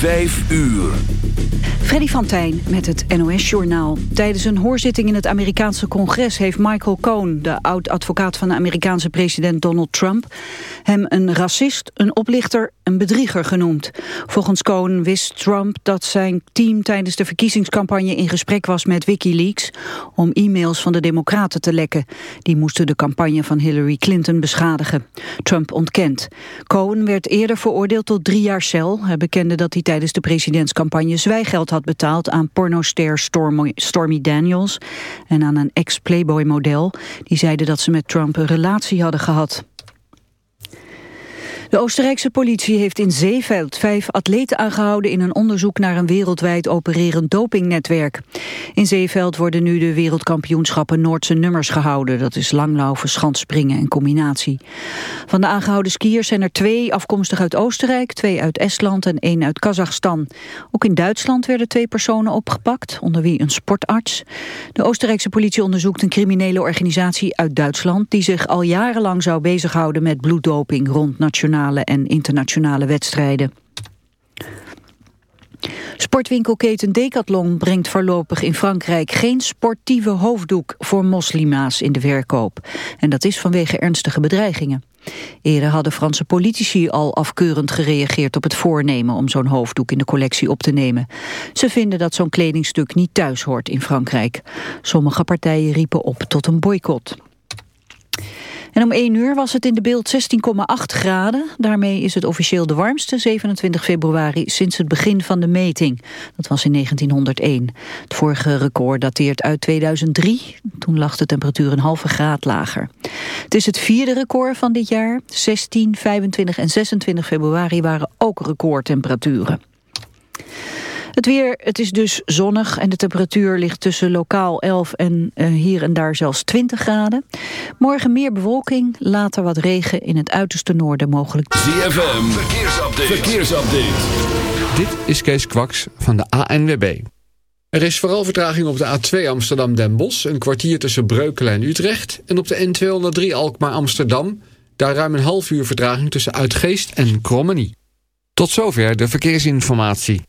Vijf uur. Freddy van Tijn met het NOS-journaal. Tijdens een hoorzitting in het Amerikaanse congres heeft Michael Cohen... de oud-advocaat van de Amerikaanse president Donald Trump... hem een racist, een oplichter, een bedrieger genoemd. Volgens Cohen wist Trump dat zijn team tijdens de verkiezingscampagne... in gesprek was met Wikileaks om e-mails van de democraten te lekken. Die moesten de campagne van Hillary Clinton beschadigen. Trump ontkent. Cohen werd eerder veroordeeld tot drie jaar cel. Hij bekende dat hij tijdens de presidentscampagne zwijgeld had betaald aan pornoster Stormy, Daniels en aan een ex-Playboy-model. Die zeiden dat ze met Trump een relatie hadden gehad. De Oostenrijkse politie heeft in Zeeveld vijf atleten aangehouden in een onderzoek naar een wereldwijd opererend dopingnetwerk. In Zeeveld worden nu de wereldkampioenschappen Noordse nummers gehouden. Dat is langlaufen, schanspringen en combinatie. Van de aangehouden skiers zijn er twee afkomstig uit Oostenrijk, twee uit Estland en één uit Kazachstan. Ook in Duitsland werden twee personen opgepakt, onder wie een sportarts. De Oostenrijkse politie onderzoekt een criminele organisatie uit Duitsland die zich al jarenlang zou bezighouden met bloeddoping rond en internationale wedstrijden. Sportwinkelketen Decathlon brengt voorlopig in Frankrijk geen sportieve hoofddoek voor moslima's in de verkoop. En dat is vanwege ernstige bedreigingen. Eerder hadden Franse politici al afkeurend gereageerd op het voornemen om zo'n hoofddoek in de collectie op te nemen. Ze vinden dat zo'n kledingstuk niet thuis hoort in Frankrijk. Sommige partijen riepen op tot een boycott. En om 1 uur was het in de beeld 16,8 graden. Daarmee is het officieel de warmste 27 februari sinds het begin van de meting. Dat was in 1901. Het vorige record dateert uit 2003. Toen lag de temperatuur een halve graad lager. Het is het vierde record van dit jaar. 16, 25 en 26 februari waren ook recordtemperaturen. Het weer, het is dus zonnig en de temperatuur ligt tussen lokaal 11 en uh, hier en daar zelfs 20 graden. Morgen meer bewolking, later wat regen in het uiterste noorden mogelijk. ZFM, verkeersupdate. verkeersupdate. Dit is Kees Kwaks van de ANWB. Er is vooral vertraging op de A2 Amsterdam-Den Bosch... een kwartier tussen Breukelen en Utrecht... en op de N203 Alkmaar-Amsterdam... daar ruim een half uur vertraging tussen Uitgeest en Krommenie. Tot zover de verkeersinformatie.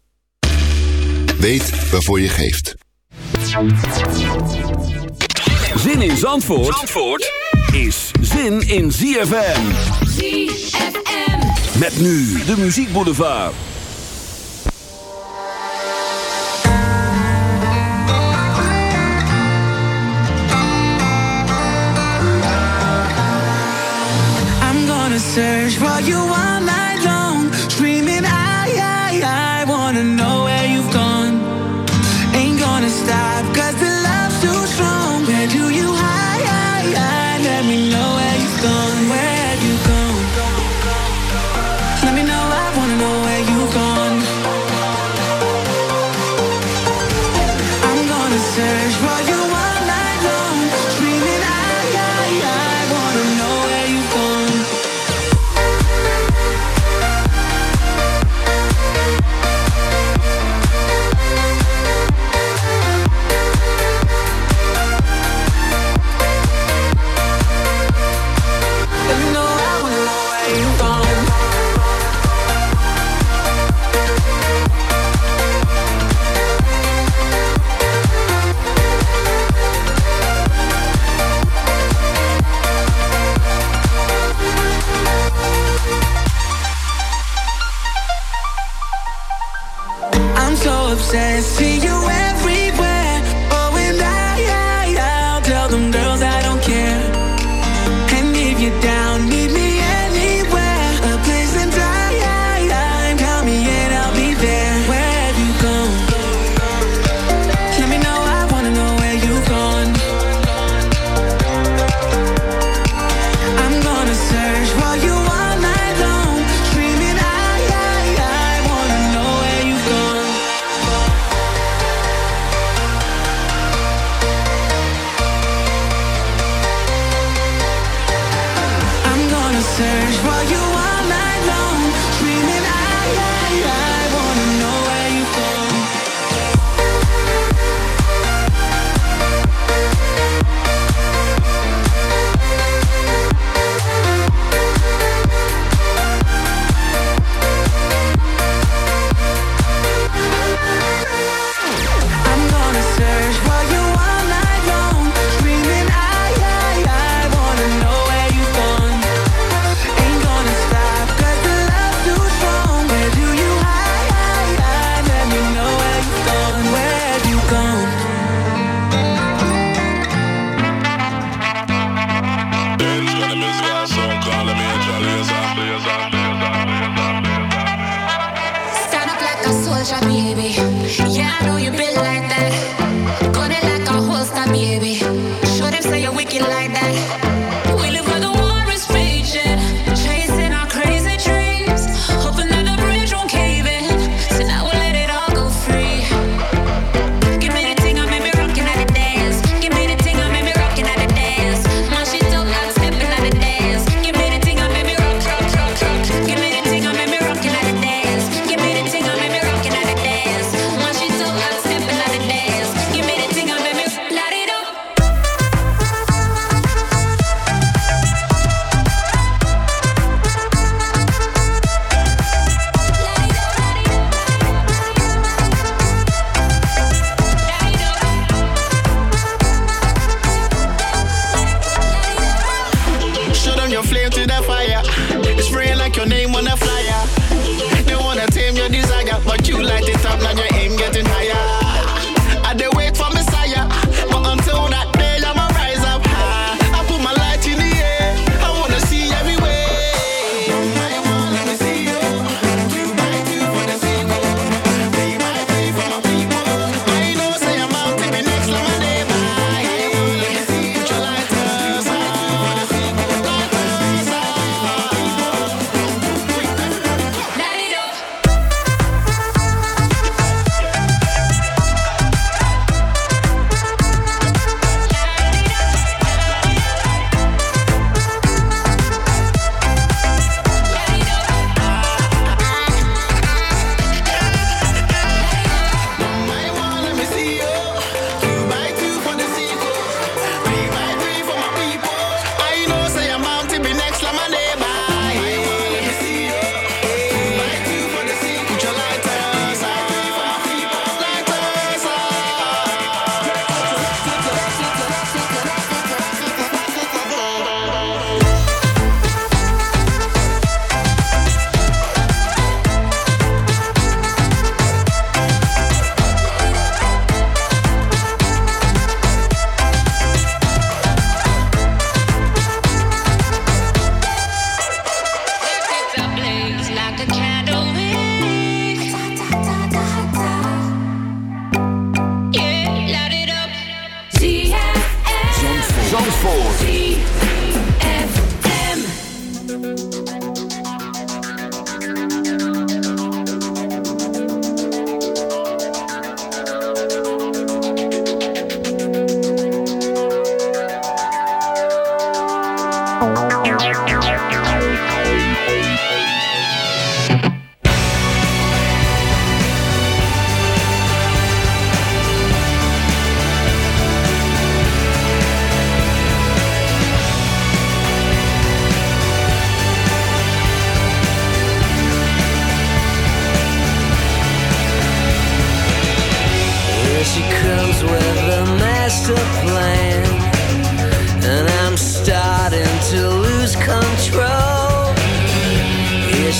Weet waarvoor je geeft. Zin in Zandvoort, Zandvoort yeah! is zin in ZFM. ZFM. Met nu de muziekboulevard. I'm gonna search for you all night long. Screaming I, I, I wanna know. seul, je vois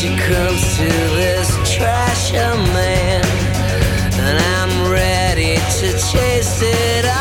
she comes to this trashy man, and I'm ready to chase it up.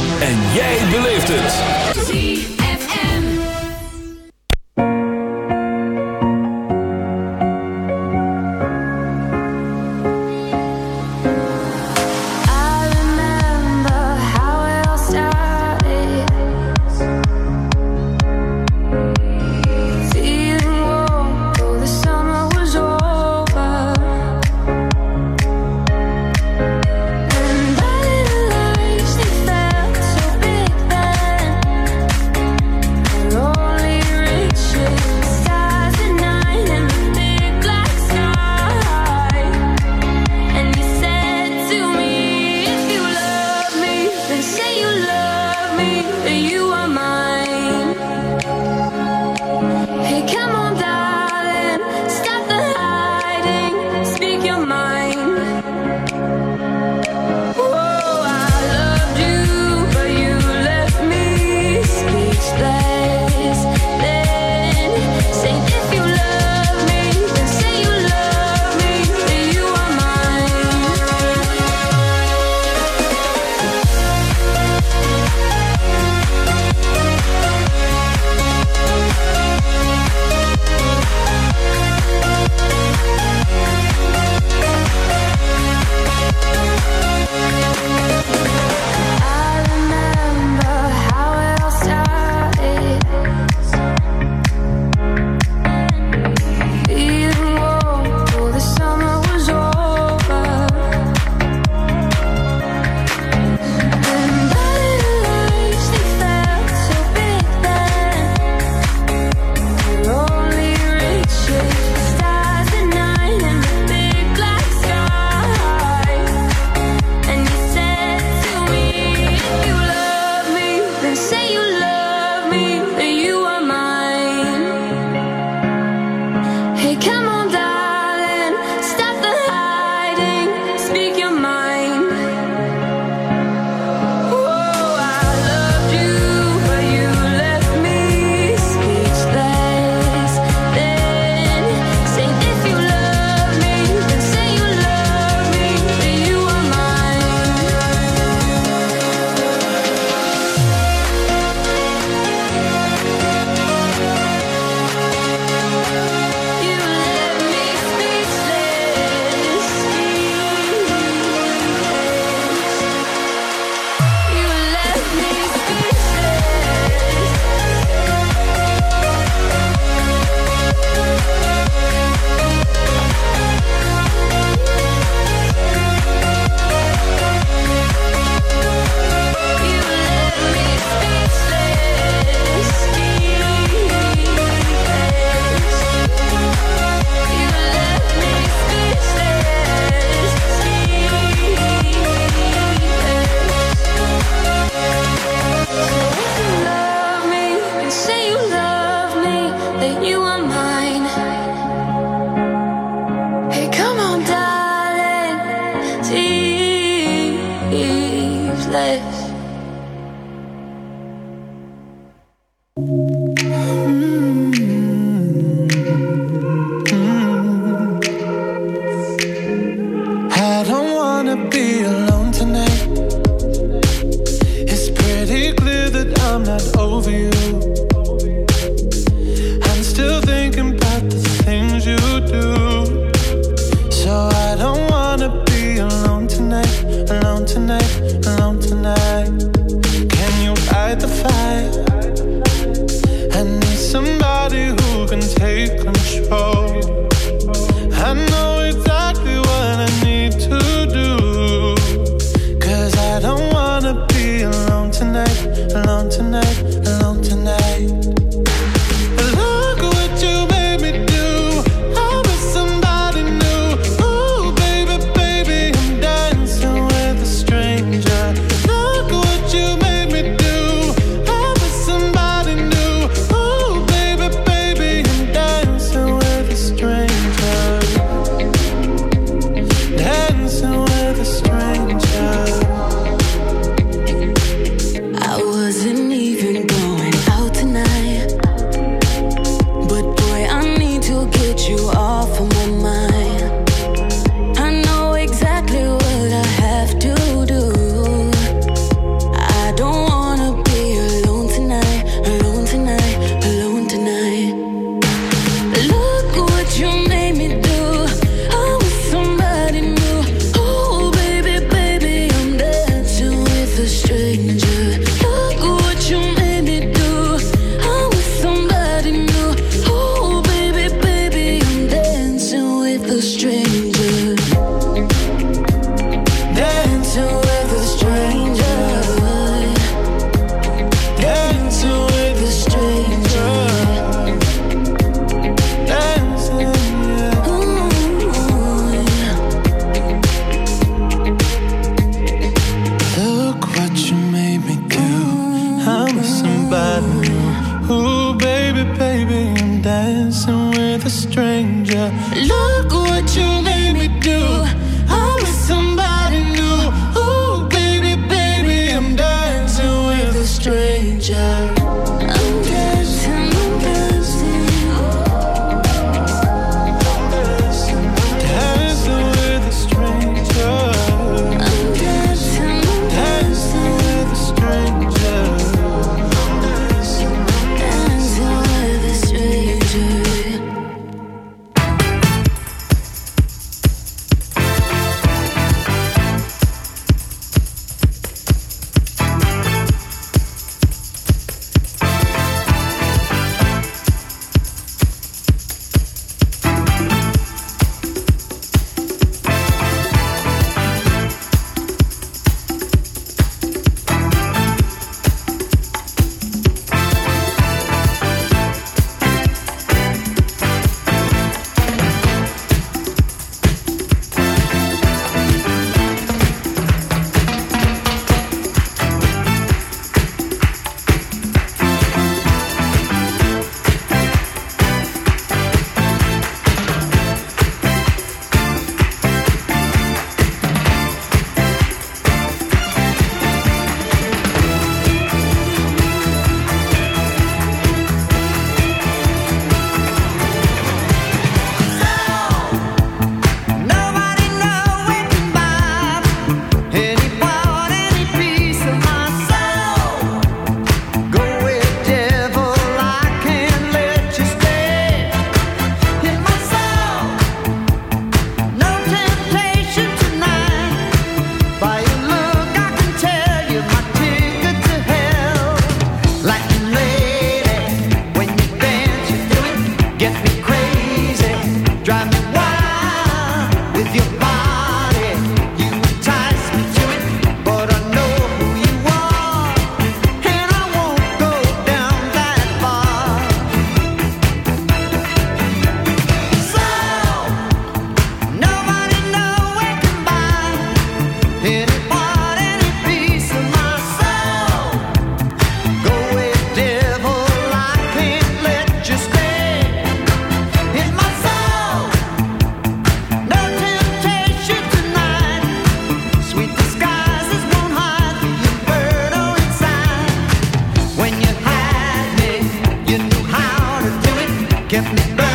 get me back.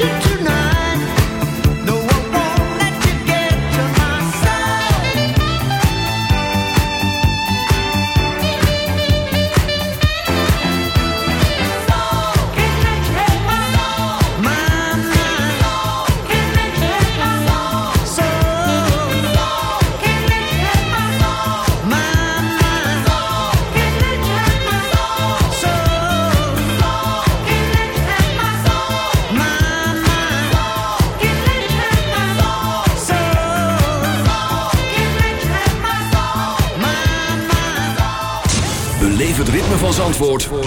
should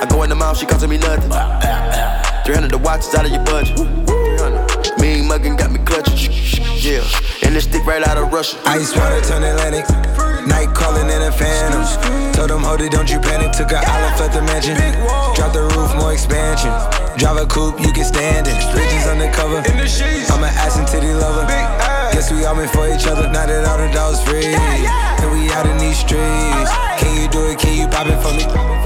I go in the mouth, she costing me nothing. 300 the watch is out of your budget. Mean muggin' got me clutching. Yeah, and this stick right out of Russia. Ice water turn Atlantic. Night calling in a phantom. Told them, hold it, don't you panic. Took an island, left the mansion. Drop the roof, more expansion. Drive a coupe, you can stand it. Bitches undercover. I'm an ass and titty lover. Guess we all meant for each other. Now that all the dogs free. And we out in these streets. Can you do it? Can you pop it for me?